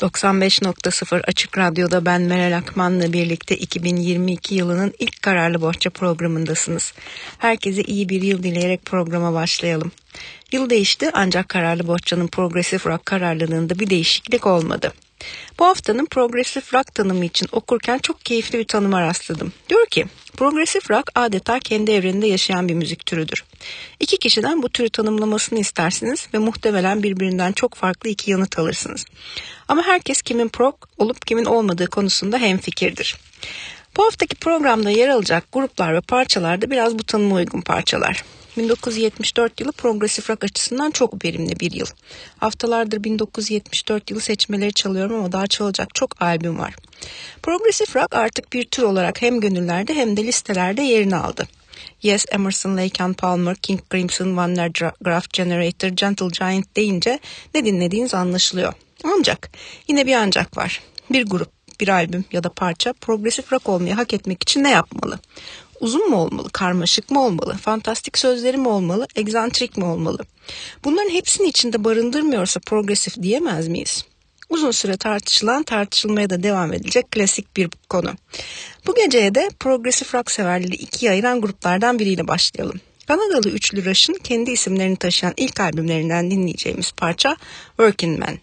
95.0 Açık Radyo'da ben Meral Akman'la birlikte 2022 yılının ilk Kararlı Bohça programındasınız. Herkese iyi bir yıl dileyerek programa başlayalım. Yıl değişti ancak Kararlı Bohça'nın progresif rock kararlılığında bir değişiklik olmadı. Bu haftanın progresif rock tanımı için okurken çok keyifli bir tanıma rastladım. Diyor ki, progresif rock adeta kendi evreninde yaşayan bir müzik türüdür. İki kişiden bu türü tanımlamasını istersiniz ve muhtemelen birbirinden çok farklı iki yanıt alırsınız. Ama herkes kimin prog olup kimin olmadığı konusunda hemfikirdir. Bu haftaki programda yer alacak gruplar ve parçalar da biraz bu tanıma uygun parçalar. 1974 yılı progresif rock açısından çok verimli bir yıl. Haftalardır 1974 yılı seçmeleri çalıyorum ama daha çalacak çok albüm var. Progresif rock artık bir tür olarak hem gönüllerde hem de listelerde yerini aldı. Yes, Emerson, Lake and Palmer, King Crimson, Vanner Graph Generator, Gentle Giant deyince ne dinlediğiniz anlaşılıyor. Ancak yine bir ancak var. Bir grup, bir albüm ya da parça progresif rock olmayı hak etmek için ne yapmalı? Uzun mu olmalı, karmaşık mı olmalı, fantastik sözleri mi olmalı, egzantrik mi olmalı? Bunların hepsini içinde barındırmıyorsa progresif diyemez miyiz? Uzun süre tartışılan, tartışılmaya da devam edilecek klasik bir konu. Bu geceye de progresif rock severleri ikiye ayıran gruplardan biriyle başlayalım. Kanadalı üçlü Rush'ın kendi isimlerini taşıyan ilk albümlerinden dinleyeceğimiz parça Working Man.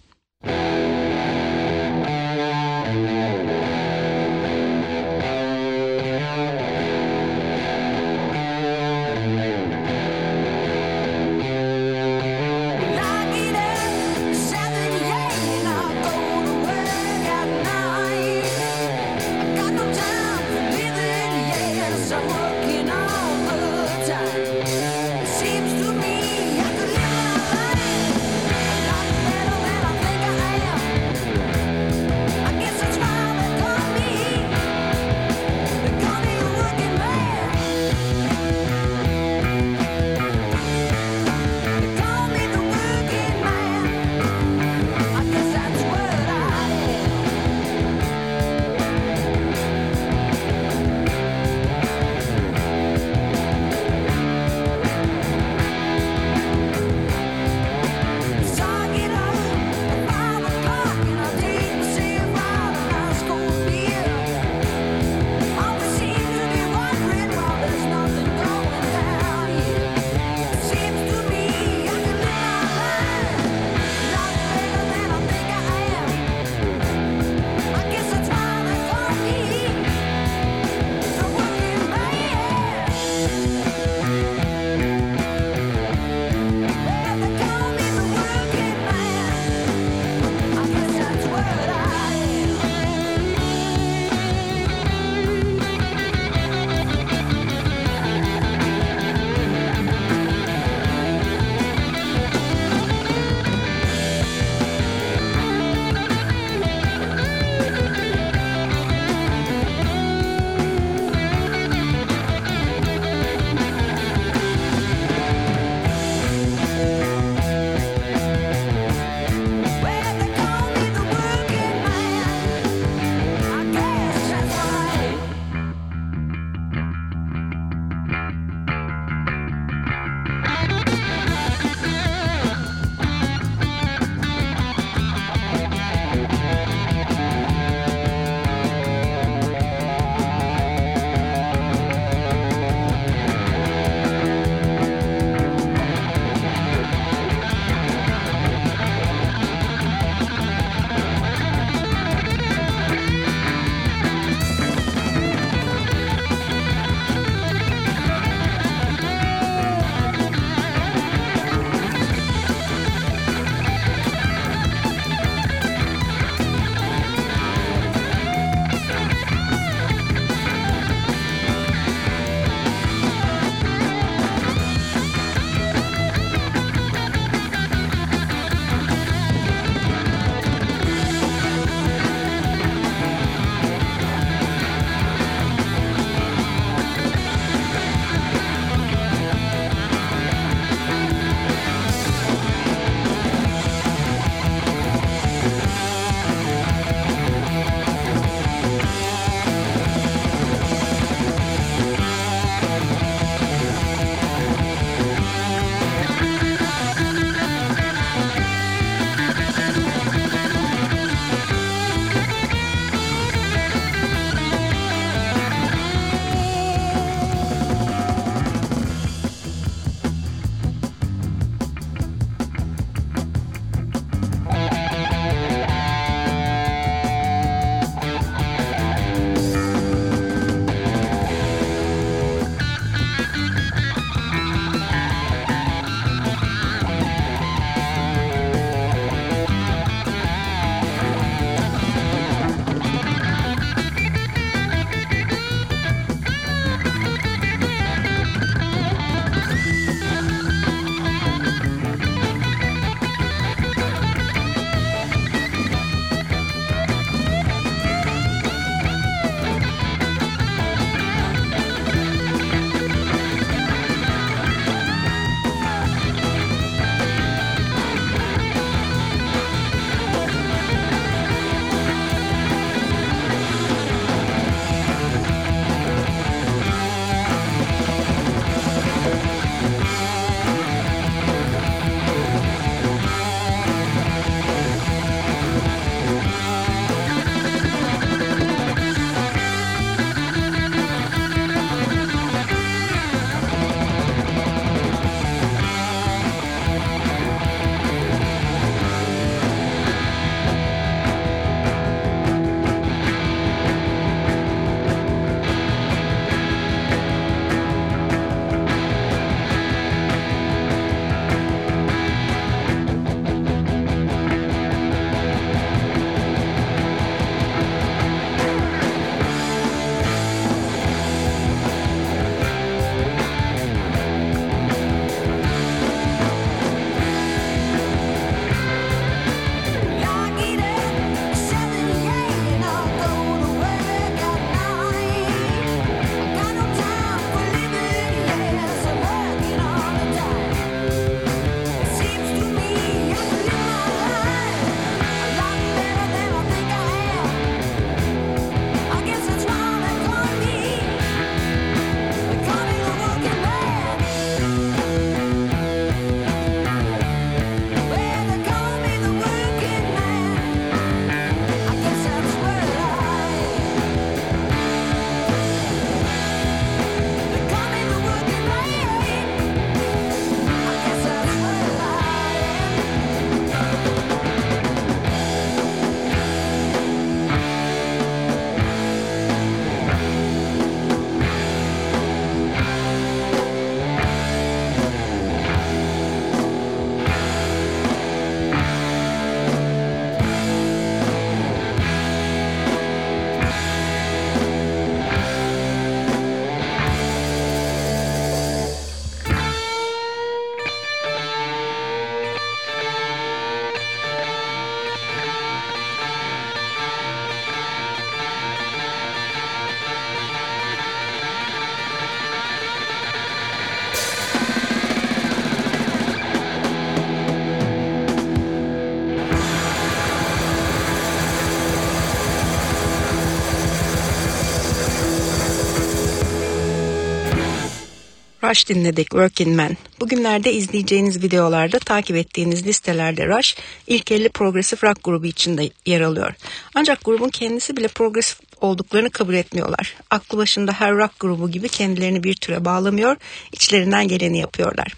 Rush dinledik Working Man. Bugünlerde izleyeceğiniz videolarda takip ettiğiniz listelerde Rush ilk 50 progresif rock grubu içinde yer alıyor. Ancak grubun kendisi bile progresif olduklarını kabul etmiyorlar. Aklı başında her rock grubu gibi kendilerini bir türe bağlamıyor, içlerinden geleni yapıyorlar.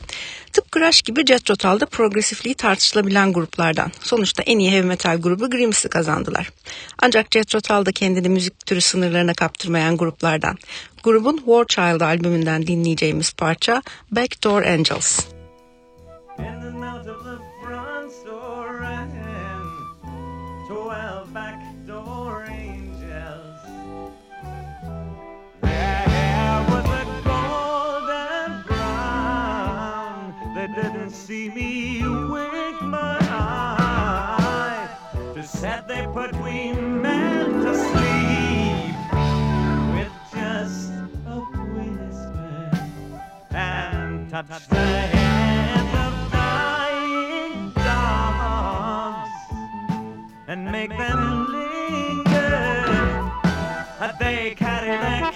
Tıpkı Rush gibi Jethro Tull da progresifliği tartışılabilen gruplardan. Sonuçta en iyi heavy metal grubu Grims'i kazandılar. Ancak Jethro Tull da kendini müzik türü sınırlarına kaptırmayan gruplardan. Grubun War Child albümünden dinleyeceğimiz parça Backdoor Angels. See me wink my eye to set they put we men to sleep with just a whisper and touch the hands of dying dogs and make them linger. They carry their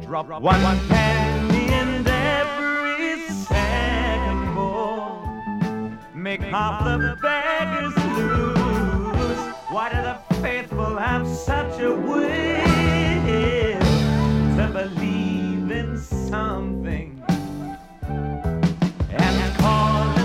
Drop one, one penny and every second more. Make half the beggars lose. Why do the faithful have such a will to believe in something? And call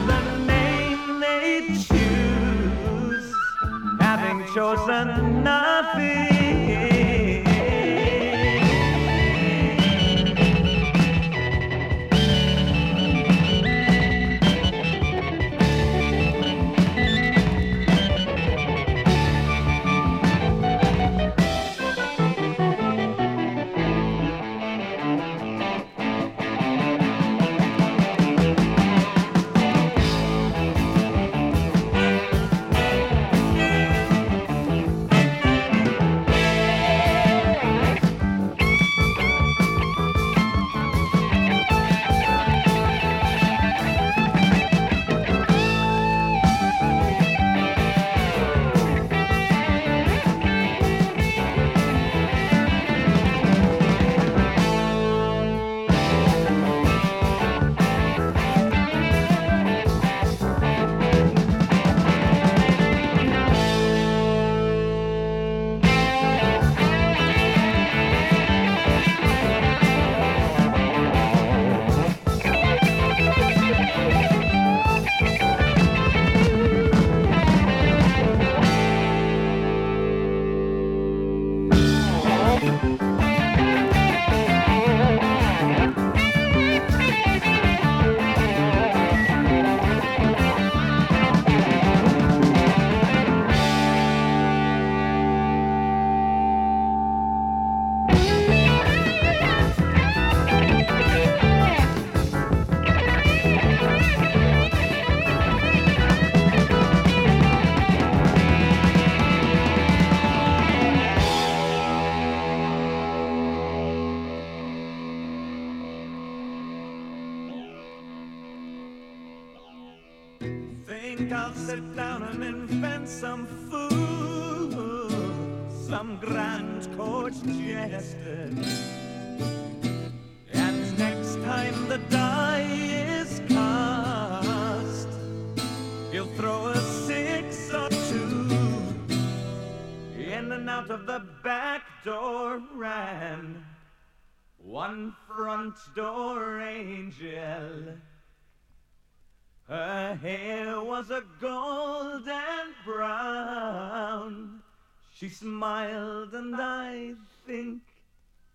She smiled and I think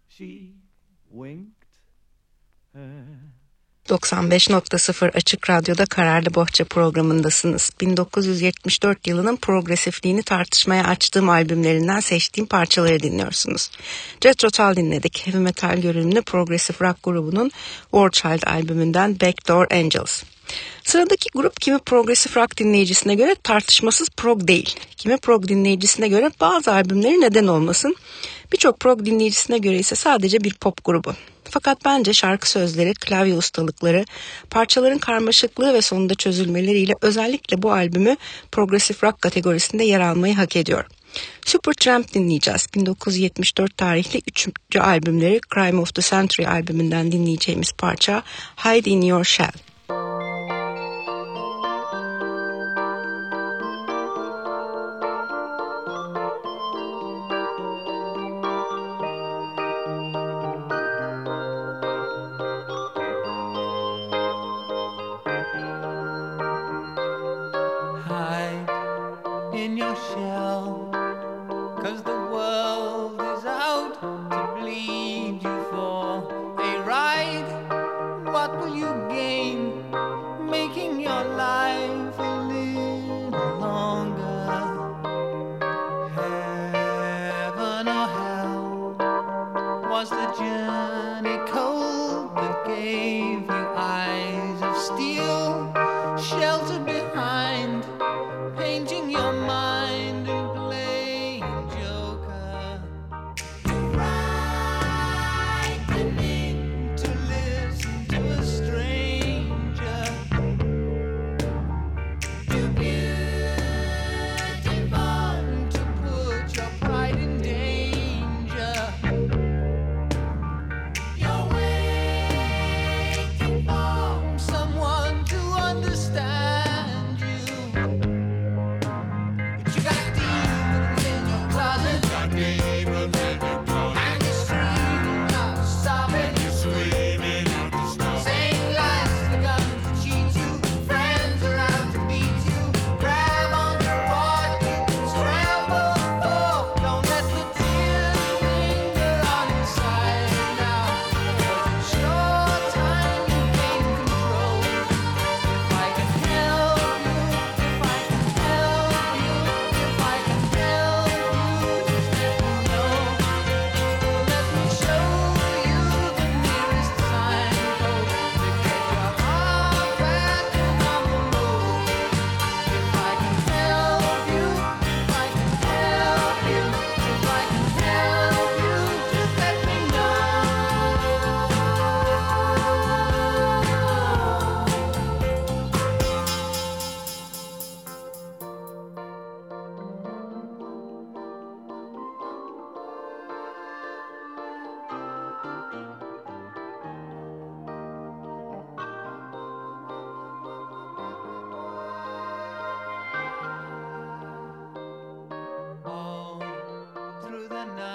she winked her 95.0 Açık Radyo'da Kararlı Bohça programındasınız. 1974 yılının progresifliğini tartışmaya açtığım albümlerinden seçtiğim parçaları dinliyorsunuz. Jet Rotal dinledik. Heavy metal görünümlü progresif rock grubunun Warchild albümünden Backdoor Angels. Sıradaki grup kimi progresif rock dinleyicisine göre tartışmasız prog değil. Kimi prog dinleyicisine göre bazı albümleri neden olmasın. Birçok prog dinleyicisine göre ise sadece bir pop grubu. Fakat bence şarkı sözleri, klavye ustalıkları, parçaların karmaşıklığı ve sonunda çözülmeleriyle özellikle bu albümü progresif rock kategorisinde yer almayı hak ediyor. Supertramp dinleyeceğiz. 1974 tarihli 3. albümleri Crime of the Century albümünden dinleyeceğimiz parça Hide in Your Shell. your shit.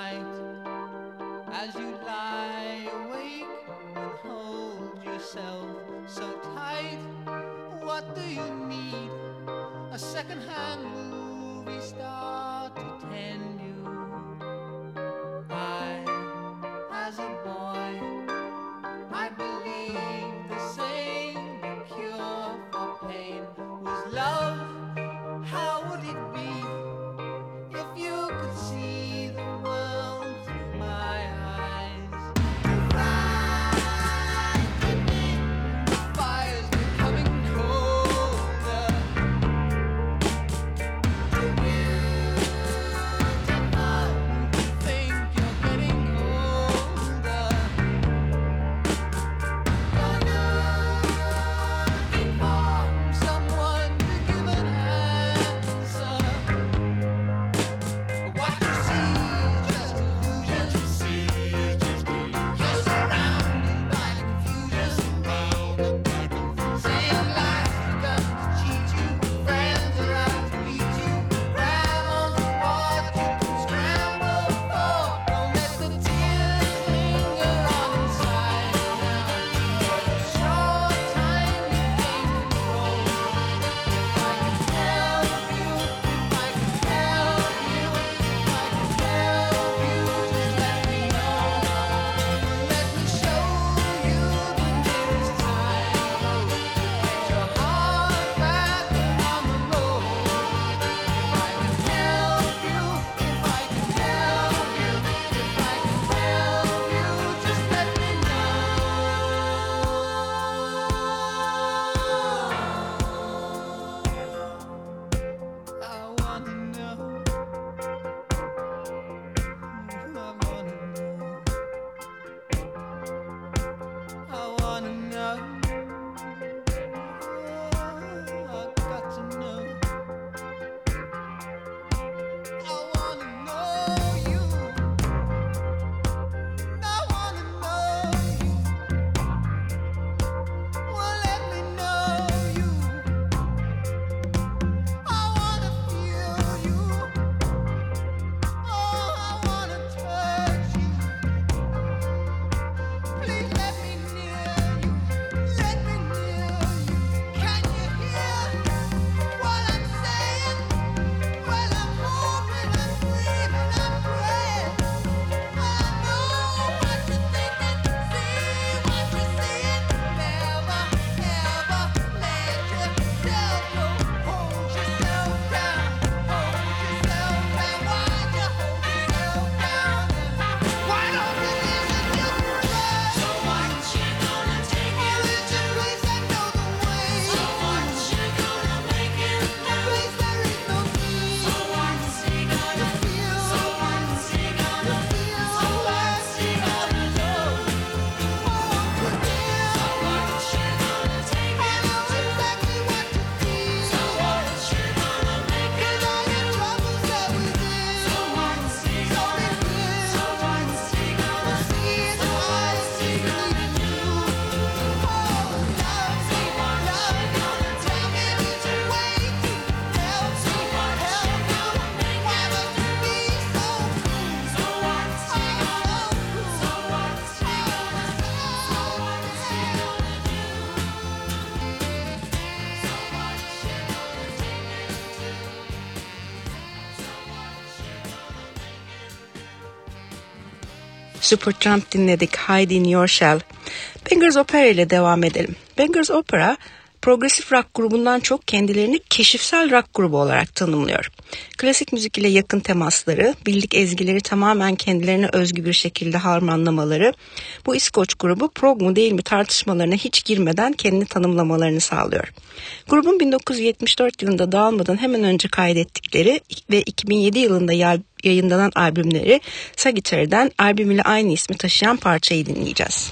night as you lie awake and hold yourself so tight. What do you need? A second-hand movie star. Supertramp dinledik. Hide in Your Shell. Bangers Opera ile devam edelim. Bangers Opera progresif rock grubundan çok kendilerini keşifsel rock grubu olarak tanımlıyor. Klasik müzik ile yakın temasları, bildik ezgileri tamamen kendilerine özgü bir şekilde harmanlamaları bu İskoç grubu prog mu değil mi tartışmalarına hiç girmeden kendini tanımlamalarını sağlıyor. Grubun 1974 yılında dağılmadan hemen önce kaydettikleri ve 2007 yılında yayınlanan albümleri Sagittarius'den albüm ile aynı ismi taşıyan parçayı dinleyeceğiz.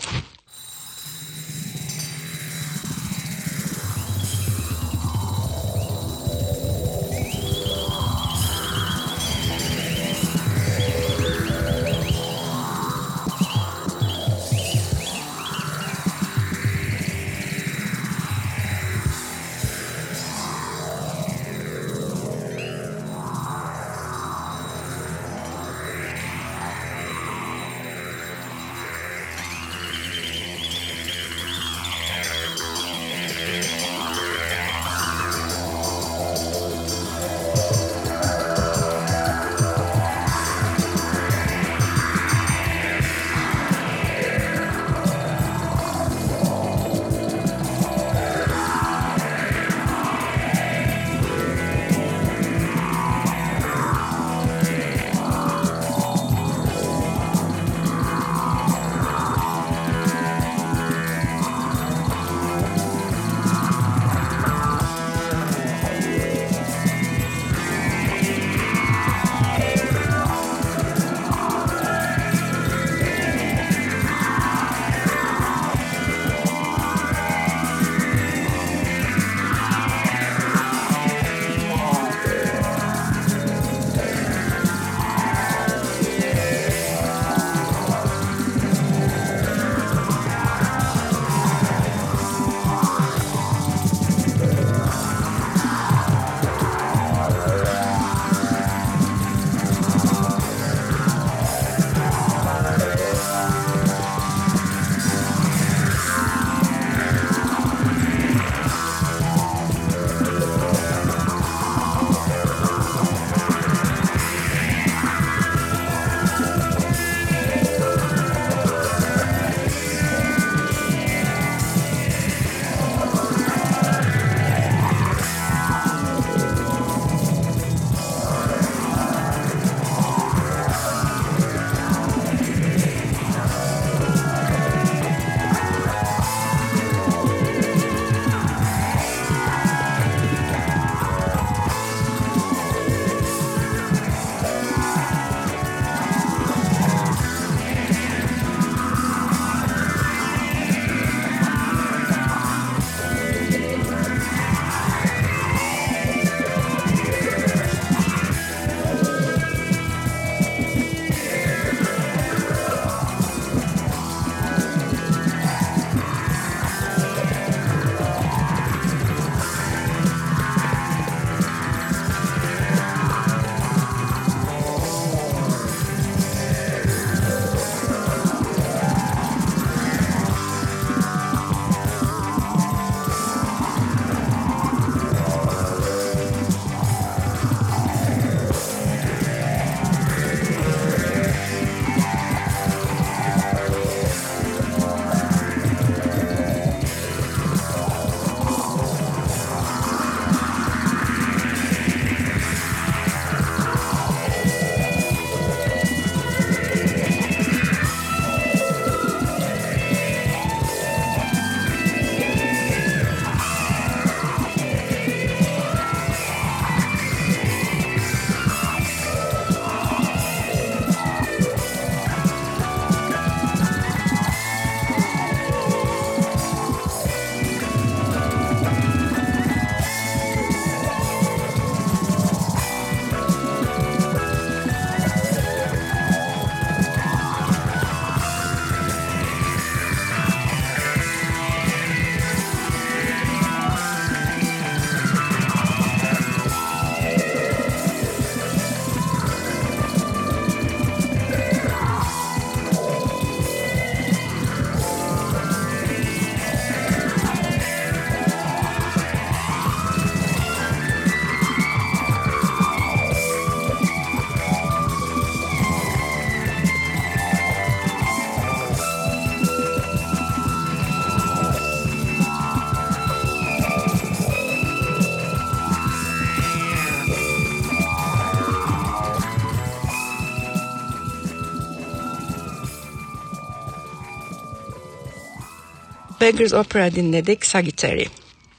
Beggars Opera dinledik Sagittari.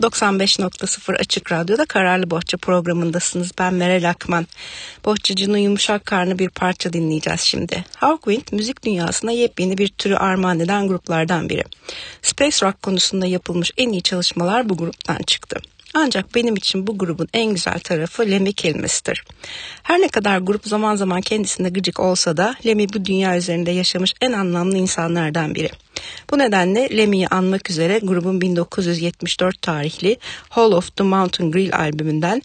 95.0 Açık Radyo'da Kararlı Bohça programındasınız. Ben Meral Akman. Bohçacının yumuşak karnı bir parça dinleyeceğiz şimdi. Hawkwind müzik dünyasına yepyeni bir türü armağan eden gruplardan biri. Space Rock konusunda yapılmış en iyi çalışmalar bu gruptan çıktı. Ancak benim için bu grubun en güzel tarafı Lemmy kelimesidir. Her ne kadar grup zaman zaman kendisine gıcık olsa da Lemmy bu dünya üzerinde yaşamış en anlamlı insanlardan biri. Bu nedenle Lemmy'yi anmak üzere grubun 1974 tarihli Hall of the Mountain Grill albümünden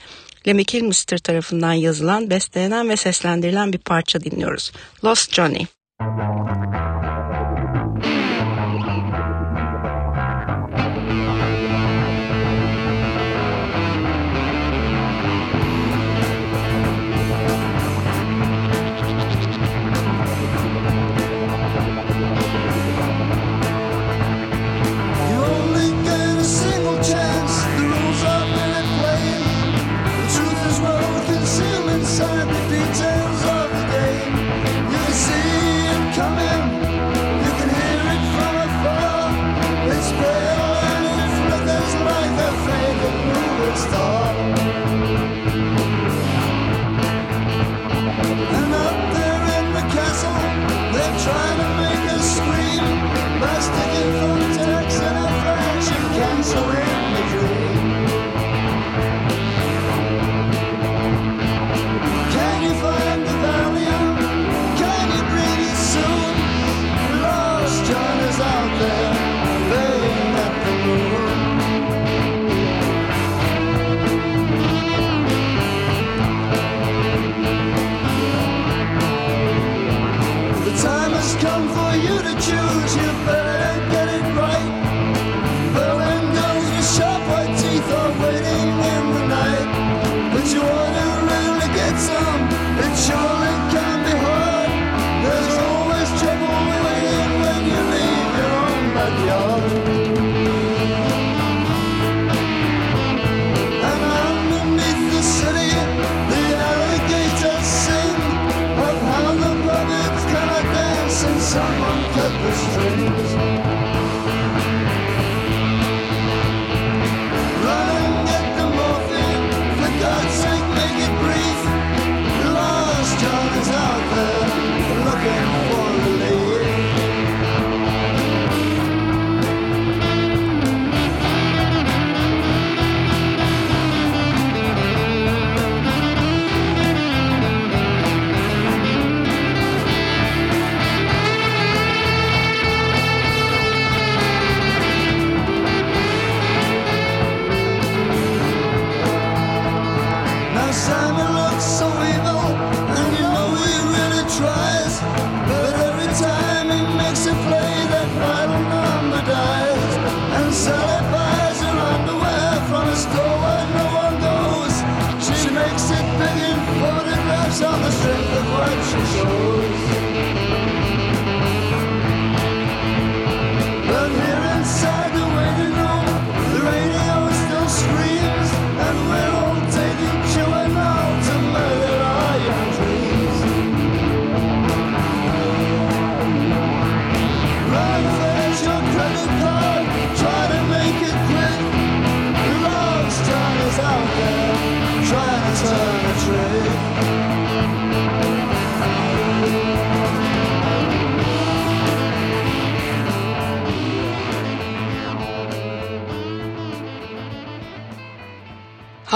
Lemmy Kilmister tarafından yazılan, bestelenen ve seslendirilen bir parça dinliyoruz. Lost Johnny. Müzik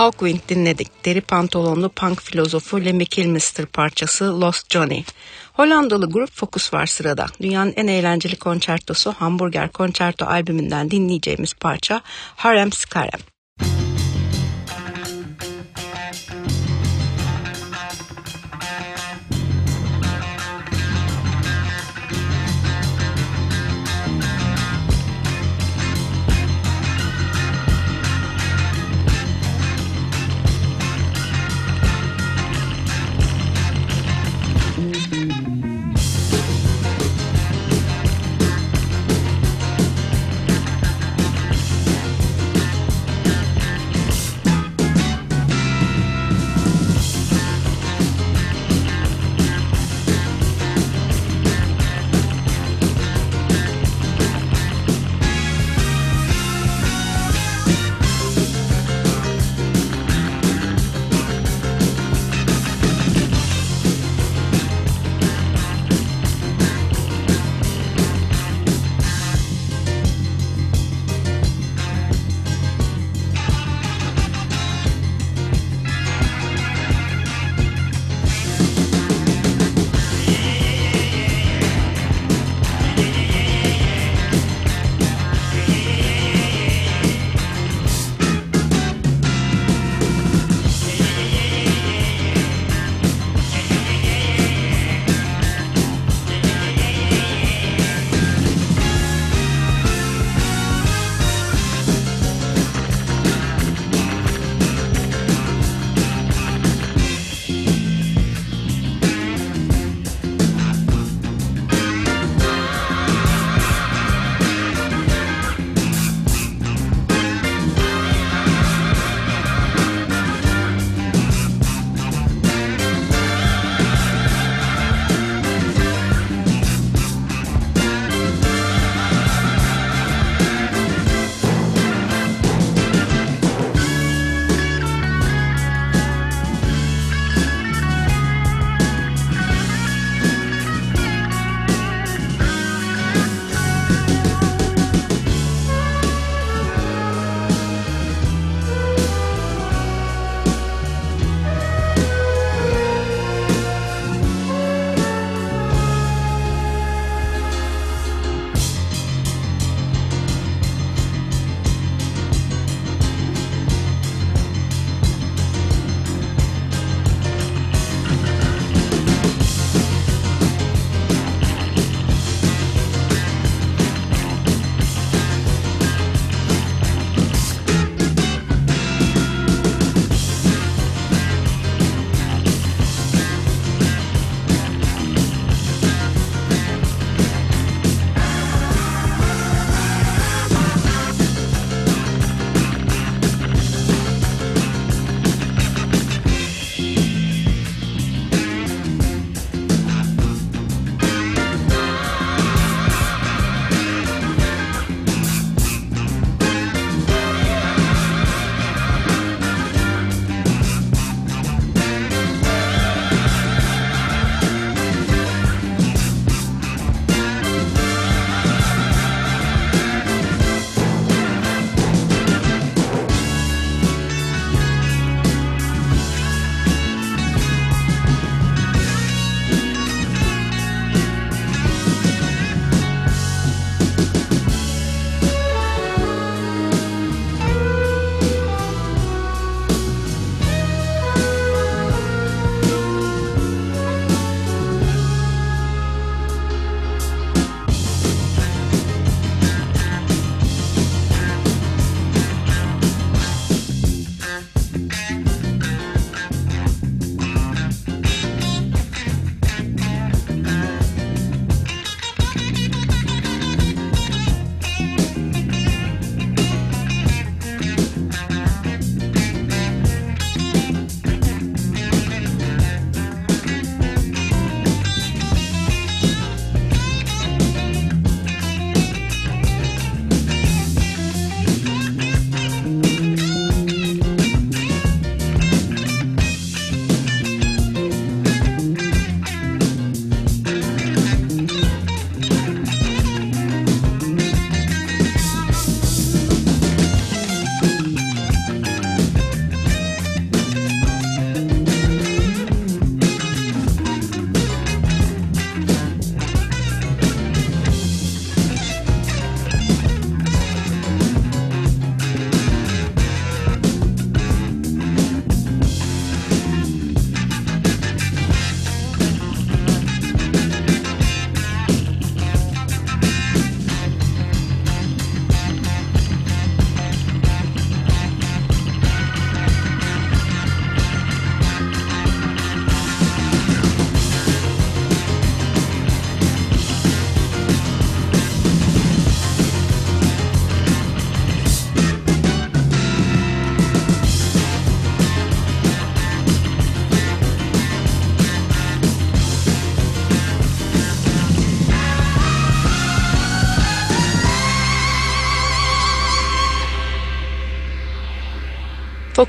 Hawkwind dinledikleri pantolonlu punk filozofu Lemmy Kilmister parçası Lost Johnny. Hollandalı grup Focus var sırada. Dünyanın en eğlenceli konçertosu Hamburger Konçerto albümünden dinleyeceğimiz parça Harem Skarem.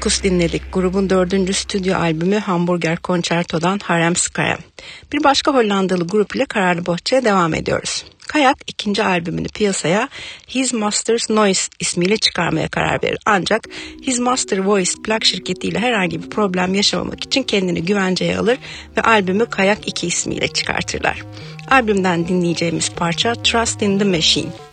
Focus dinledik. Grubun dördüncü stüdyo albümü Hamburger Concerto'dan Harem Skarem. Bir başka Hollandalı grup ile Kararlı Bohça'ya devam ediyoruz. Kayak ikinci albümünü piyasaya His Master's Noise ismiyle çıkarmaya karar verir. Ancak His Master Voice plak şirketiyle herhangi bir problem yaşamamak için kendini güvenceye alır ve albümü Kayak 2 ismiyle çıkartırlar. Albümden dinleyeceğimiz parça Trust in the Machine.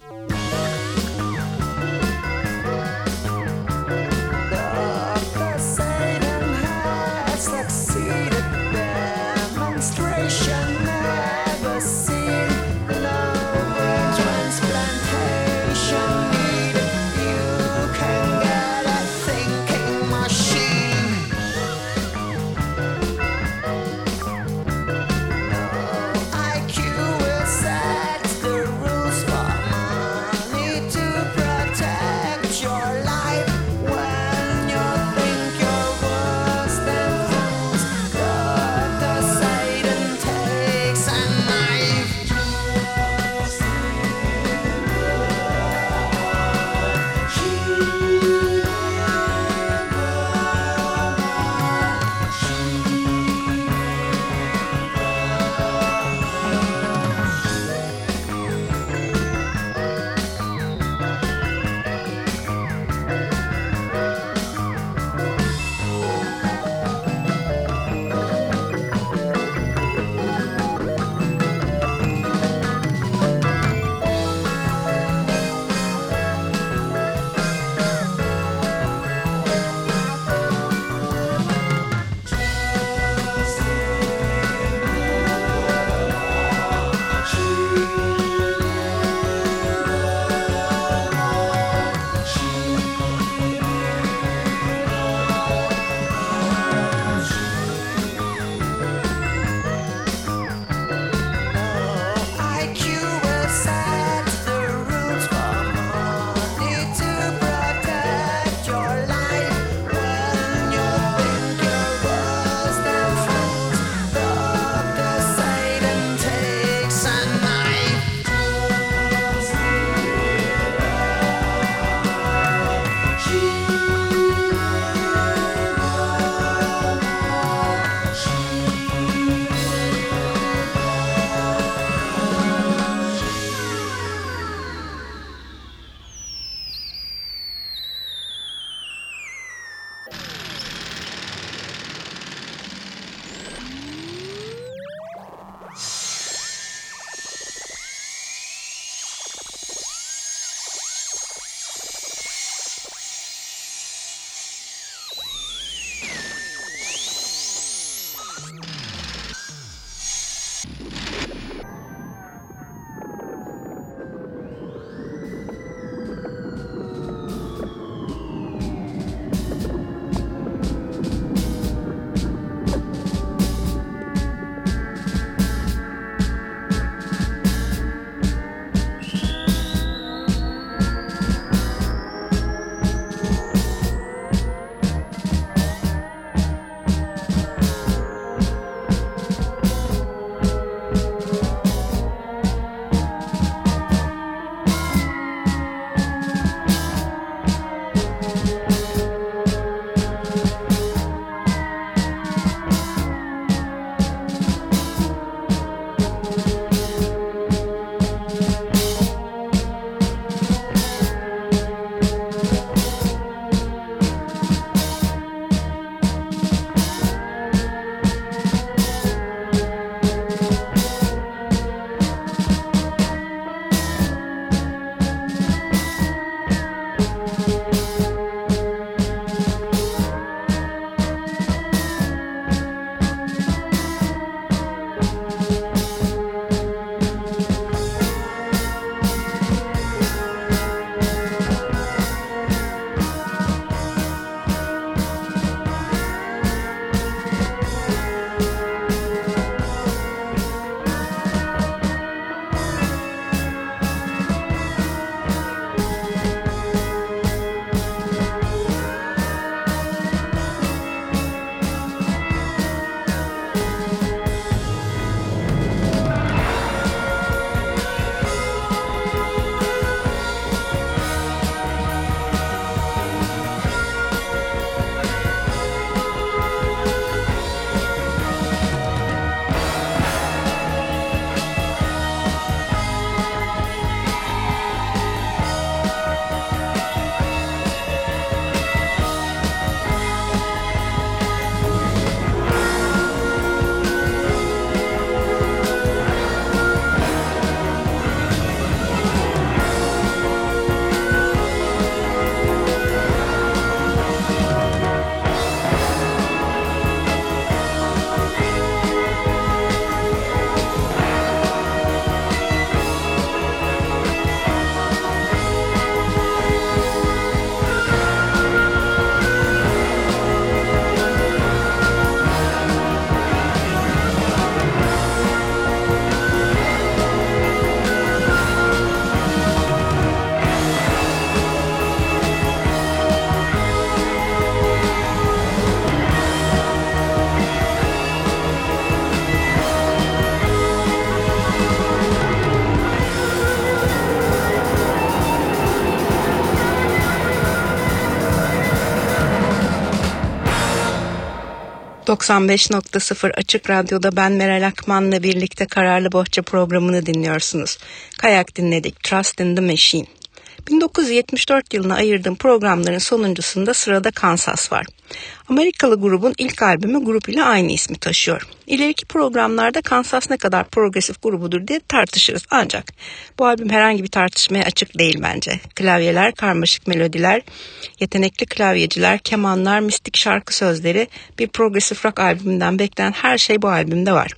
95.0 Açık Radyo'da ben Meral Akman'la birlikte Kararlı Bohça programını dinliyorsunuz. Kayak dinledik, Trust in the Machine. 1974 yılına ayırdığım programların sonuncusunda sırada Kansas var. Amerikalı grubun ilk albümü grup ile aynı ismi taşıyor. İleriki programlarda Kansas ne kadar progresif grubudur diye tartışırız. Ancak bu albüm herhangi bir tartışmaya açık değil bence. Klavyeler, karmaşık melodiler, yetenekli klavyeciler, kemanlar, mistik şarkı sözleri bir progresif rock albümünden beklenen her şey bu albümde var.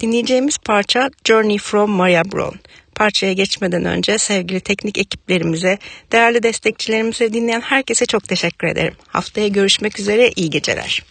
Dinleyeceğimiz parça Journey from Maria Brown. Parçaya geçmeden önce sevgili teknik ekiplerimize, değerli destekçilerimize dinleyen herkese çok teşekkür ederim. Haftaya görüşmek üzere, iyi geceler.